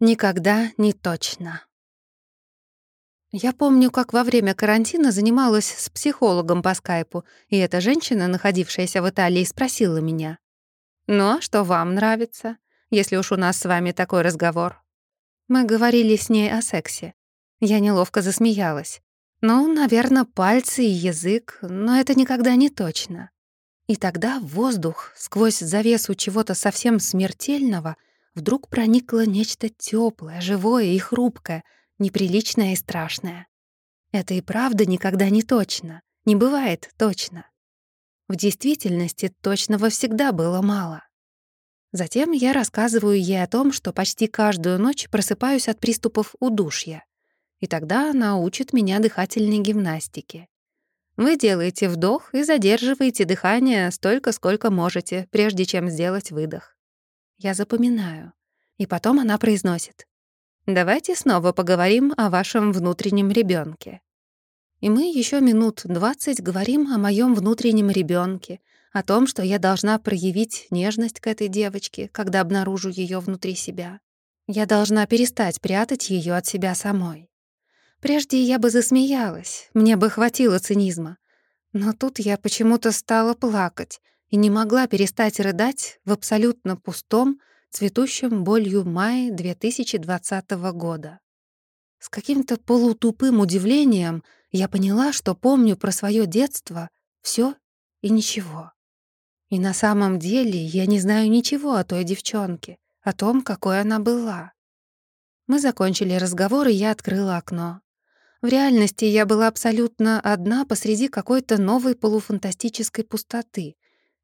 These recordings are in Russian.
Никогда не точно. Я помню, как во время карантина занималась с психологом по скайпу, и эта женщина, находившаяся в Италии, спросила меня. «Ну, а что вам нравится, если уж у нас с вами такой разговор?» Мы говорили с ней о сексе. Я неловко засмеялась. Ну, наверное, пальцы и язык, но это никогда не точно. И тогда воздух, сквозь завесу чего-то совсем смертельного, вдруг проникло нечто теплое, живое и хрупкое, неприличное и страшное. Это и правда никогда не точно, не бывает точно. В действительности точного всегда было мало. Затем я рассказываю ей о том, что почти каждую ночь просыпаюсь от приступов удушья. И тогда она учит меня дыхательной гимнастике. Вы делаете вдох и задерживаете дыхание столько, сколько можете, прежде чем сделать выдох. Я запоминаю. И потом она произносит. «Давайте снова поговорим о вашем внутреннем ребенке. И мы еще минут двадцать говорим о моем внутреннем ребенке, о том, что я должна проявить нежность к этой девочке, когда обнаружу ее внутри себя. Я должна перестать прятать ее от себя самой. Прежде я бы засмеялась, мне бы хватило цинизма. Но тут я почему-то стала плакать, и не могла перестать рыдать в абсолютно пустом, цветущем болью мае 2020 года. С каким-то полутупым удивлением я поняла, что помню про свое детство все и ничего. И на самом деле я не знаю ничего о той девчонке, о том, какой она была. Мы закончили разговор, и я открыла окно. В реальности я была абсолютно одна посреди какой-то новой полуфантастической пустоты,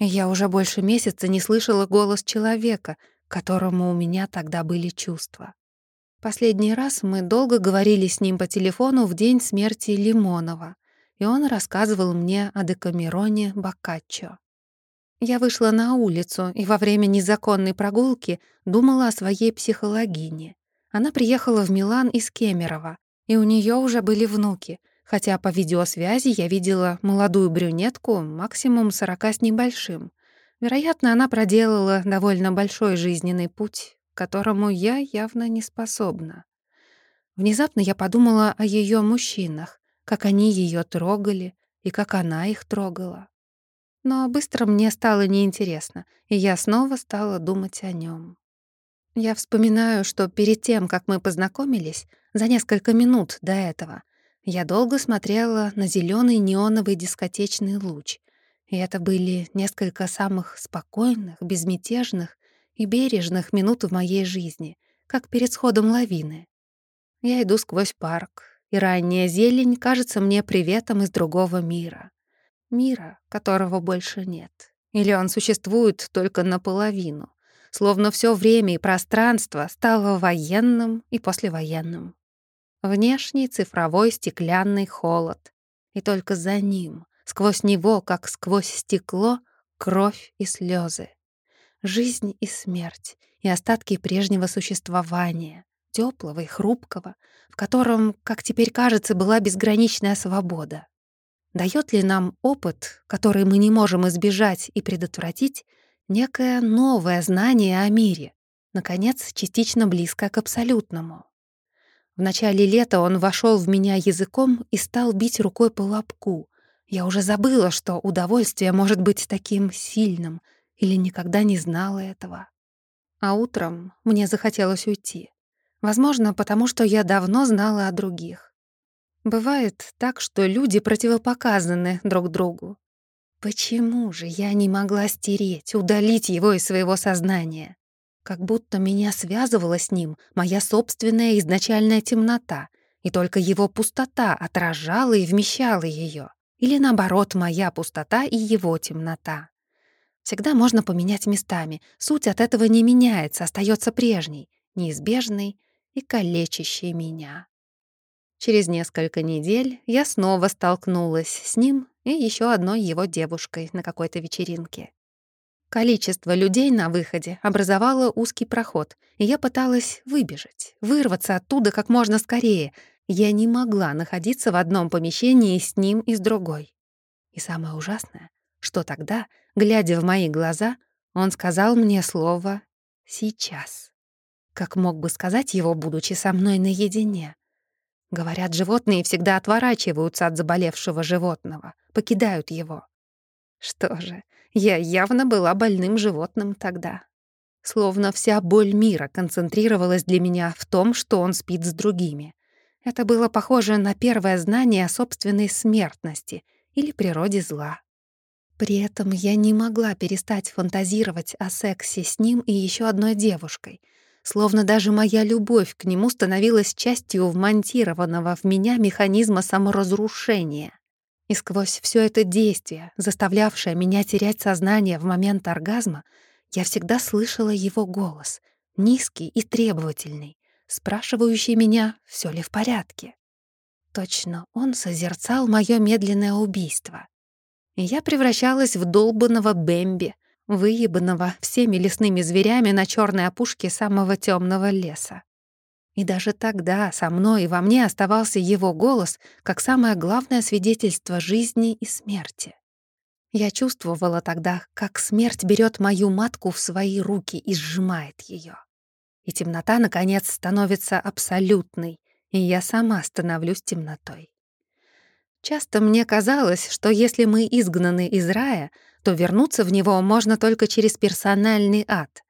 я уже больше месяца не слышала голос человека, которому у меня тогда были чувства. Последний раз мы долго говорили с ним по телефону в день смерти Лимонова, и он рассказывал мне о Декамероне Боккаччо. Я вышла на улицу и во время незаконной прогулки думала о своей психологине. Она приехала в Милан из Кемерово, и у нее уже были внуки, хотя по видеосвязи я видела молодую брюнетку, максимум сорока с небольшим. Вероятно, она проделала довольно большой жизненный путь, которому я явно не способна. Внезапно я подумала о ее мужчинах, как они ее трогали и как она их трогала. Но быстро мне стало неинтересно, и я снова стала думать о нем. Я вспоминаю, что перед тем, как мы познакомились, за несколько минут до этого, я долго смотрела на зеленый неоновый дискотечный луч, и это были несколько самых спокойных, безмятежных и бережных минут в моей жизни, как перед сходом лавины. Я иду сквозь парк, и ранняя зелень кажется мне приветом из другого мира. Мира, которого больше нет. Или он существует только наполовину, словно все время и пространство стало военным и послевоенным. Внешний цифровой стеклянный холод. И только за ним, сквозь него, как сквозь стекло, кровь и слезы. Жизнь и смерть, и остатки прежнего существования, теплого и хрупкого, в котором, как теперь кажется, была безграничная свобода. Дает ли нам опыт, который мы не можем избежать и предотвратить, некое новое знание о мире, наконец, частично близкое к абсолютному? В начале лета он вошел в меня языком и стал бить рукой по лобку. Я уже забыла, что удовольствие может быть таким сильным, или никогда не знала этого. А утром мне захотелось уйти. Возможно, потому что я давно знала о других. Бывает так, что люди противопоказаны друг другу. Почему же я не могла стереть, удалить его из своего сознания? Как будто меня связывала с ним моя собственная изначальная темнота, и только его пустота отражала и вмещала ее. Или наоборот, моя пустота и его темнота. Всегда можно поменять местами. Суть от этого не меняется, остается прежней, неизбежной и калечащей меня. Через несколько недель я снова столкнулась с ним и еще одной его девушкой на какой-то вечеринке. Количество людей на выходе образовало узкий проход, и я пыталась выбежать, вырваться оттуда как можно скорее. Я не могла находиться в одном помещении с ним и с другой. И самое ужасное, что тогда, глядя в мои глаза, он сказал мне слово «сейчас». как мог бы сказать его, будучи со мной наедине. Говорят, животные всегда отворачиваются от заболевшего животного, покидают его. Что же, я явно была больным животным тогда. Словно вся боль мира концентрировалась для меня в том, что он спит с другими. Это было похоже на первое знание о собственной смертности или природе зла. При этом я не могла перестать фантазировать о сексе с ним и еще одной девушкой, словно даже моя любовь к нему становилась частью вмонтированного в меня механизма саморазрушения. И сквозь все это действие, заставлявшее меня терять сознание в момент оргазма, я всегда слышала его голос, низкий и требовательный, спрашивающий меня, все ли в порядке. Точно он созерцал мое медленное убийство и я превращалась в долбанного Бэмби, выебанного всеми лесными зверями на черной опушке самого темного леса. И даже тогда со мной и во мне оставался его голос как самое главное свидетельство жизни и смерти. Я чувствовала тогда, как смерть берет мою матку в свои руки и сжимает ее. И темнота, наконец, становится абсолютной, и я сама становлюсь темнотой. Часто мне казалось, что если мы изгнаны из рая, то вернуться в него можно только через персональный ад.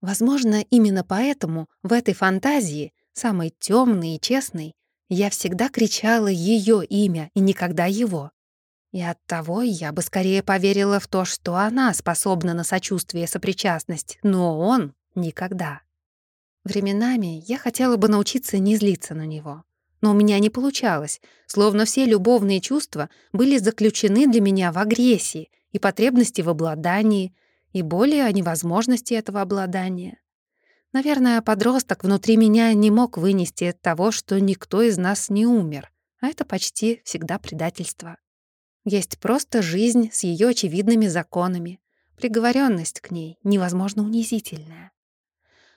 Возможно, именно поэтому в этой фантазии, самой темной и честной, я всегда кричала ее имя и никогда его. И оттого я бы скорее поверила в то, что она способна на сочувствие и сопричастность, но он — никогда. Временами я хотела бы научиться не злиться на него. Но у меня не получалось, словно все любовные чувства были заключены для меня в агрессии и потребности в обладании, и более о невозможности этого обладания. Наверное, подросток внутри меня не мог вынести того, что никто из нас не умер, а это почти всегда предательство. Есть просто жизнь с ее очевидными законами. Приговоренность к ней невозможно унизительная.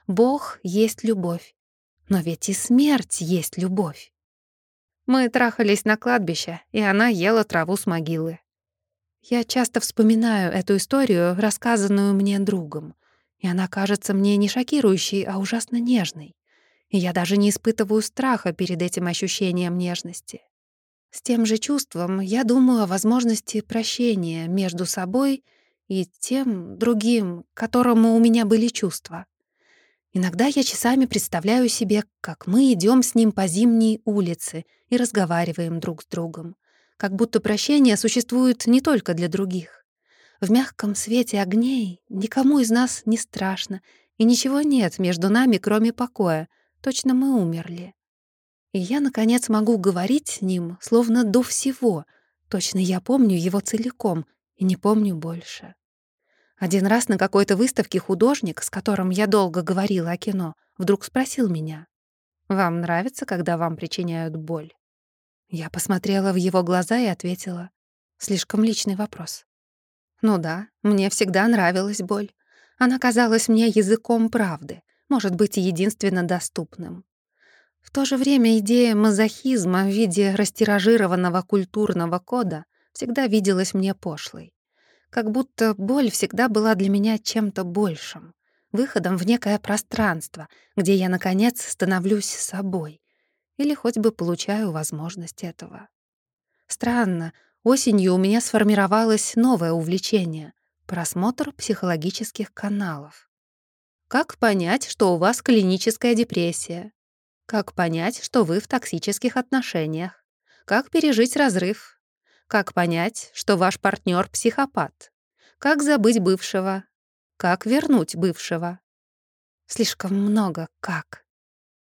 Бог есть любовь, но ведь и смерть есть любовь. Мы трахались на кладбище, и она ела траву с могилы. Я часто вспоминаю эту историю, рассказанную мне другом, и она кажется мне не шокирующей, а ужасно нежной. И я даже не испытываю страха перед этим ощущением нежности. С тем же чувством я думаю о возможности прощения между собой и тем другим, к которому у меня были чувства. Иногда я часами представляю себе, как мы идем с ним по зимней улице и разговариваем друг с другом, как будто прощение существует не только для других. В мягком свете огней никому из нас не страшно, и ничего нет между нами, кроме покоя. Точно мы умерли. И я, наконец, могу говорить с ним, словно до всего. Точно я помню его целиком и не помню больше. Один раз на какой-то выставке художник, с которым я долго говорила о кино, вдруг спросил меня, «Вам нравится, когда вам причиняют боль?» Я посмотрела в его глаза и ответила, «Слишком личный вопрос». Ну да, мне всегда нравилась боль. Она казалась мне языком правды, может быть, единственно доступным. В то же время идея мазохизма в виде растиражированного культурного кода всегда виделась мне пошлой. Как будто боль всегда была для меня чем-то большим, выходом в некое пространство, где я, наконец, становлюсь собой или хоть бы получаю возможность этого. Странно, осенью у меня сформировалось новое увлечение — просмотр психологических каналов. Как понять, что у вас клиническая депрессия? Как понять, что вы в токсических отношениях? Как пережить разрыв? Как понять, что ваш партнер психопат? Как забыть бывшего? Как вернуть бывшего? Слишком много «как».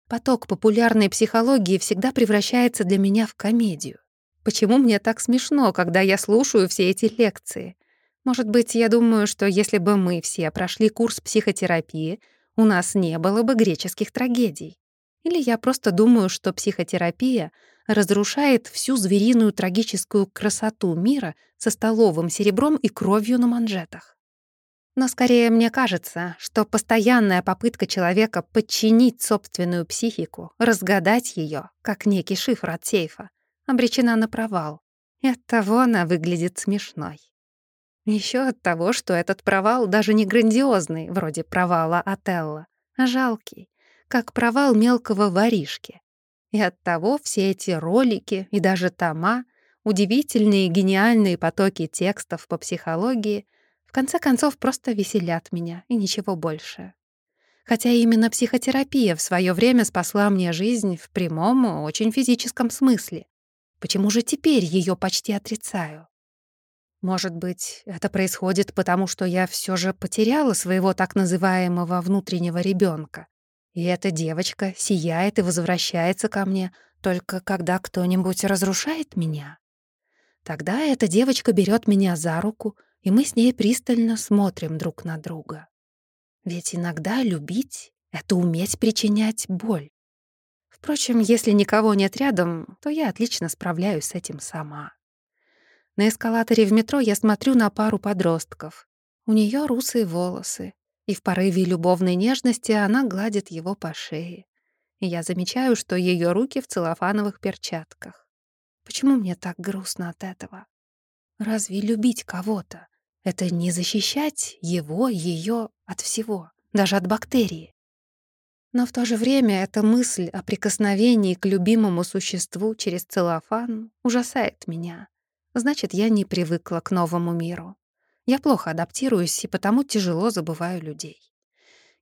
Поток популярной психологии всегда превращается для меня в комедию. Почему мне так смешно, когда я слушаю все эти лекции? Может быть, я думаю, что если бы мы все прошли курс психотерапии, у нас не было бы греческих трагедий. Или я просто думаю, что психотерапия разрушает всю звериную трагическую красоту мира со столовым серебром и кровью на манжетах. Но скорее мне кажется, что постоянная попытка человека подчинить собственную психику, разгадать ее, как некий шифр от сейфа, обречена на провал. И оттого она выглядит смешной. Еще от того, что этот провал даже не грандиозный, вроде провала Отелло, а жалкий, как провал мелкого воришки. И оттого все эти ролики и даже тома, удивительные гениальные потоки текстов по психологии, в конце концов просто веселят меня и ничего больше. Хотя именно психотерапия в свое время спасла мне жизнь в прямом, очень физическом смысле. Почему же теперь ее почти отрицаю? Может быть, это происходит потому, что я все же потеряла своего так называемого внутреннего ребенка, и эта девочка сияет и возвращается ко мне только когда кто-нибудь разрушает меня. Тогда эта девочка берет меня за руку, и мы с ней пристально смотрим друг на друга. Ведь иногда любить — это уметь причинять боль. Впрочем, если никого нет рядом, то я отлично справляюсь с этим сама. На эскалаторе в метро я смотрю на пару подростков. У нее русые волосы, и в порыве любовной нежности она гладит его по шее. И я замечаю, что ее руки в целлофановых перчатках. Почему мне так грустно от этого? Разве любить кого-то — это не защищать его, ее от всего, даже от бактерии? Но в то же время эта мысль о прикосновении к любимому существу через целлофан ужасает меня. Значит, я не привыкла к новому миру. Я плохо адаптируюсь и потому тяжело забываю людей.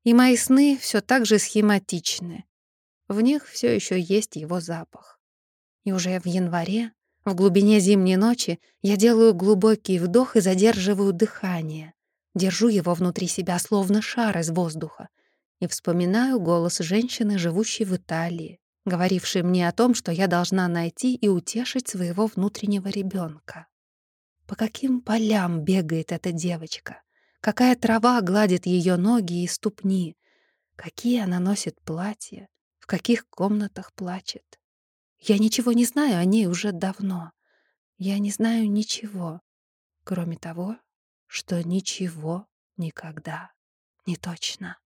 И мои сны все так же схематичны. В них все еще есть его запах. И уже в январе, в глубине зимней ночи, я делаю глубокий вдох и задерживаю дыхание. Держу его внутри себя, словно шар из воздуха. И вспоминаю голос женщины, живущей в Италии, говоривший мне о том, что я должна найти и утешить своего внутреннего ребенка. По каким полям бегает эта девочка? Какая трава гладит ее ноги и ступни? Какие она носит платья? В каких комнатах плачет? Я ничего не знаю о ней уже давно. Я не знаю ничего, кроме того, что ничего никогда не точно.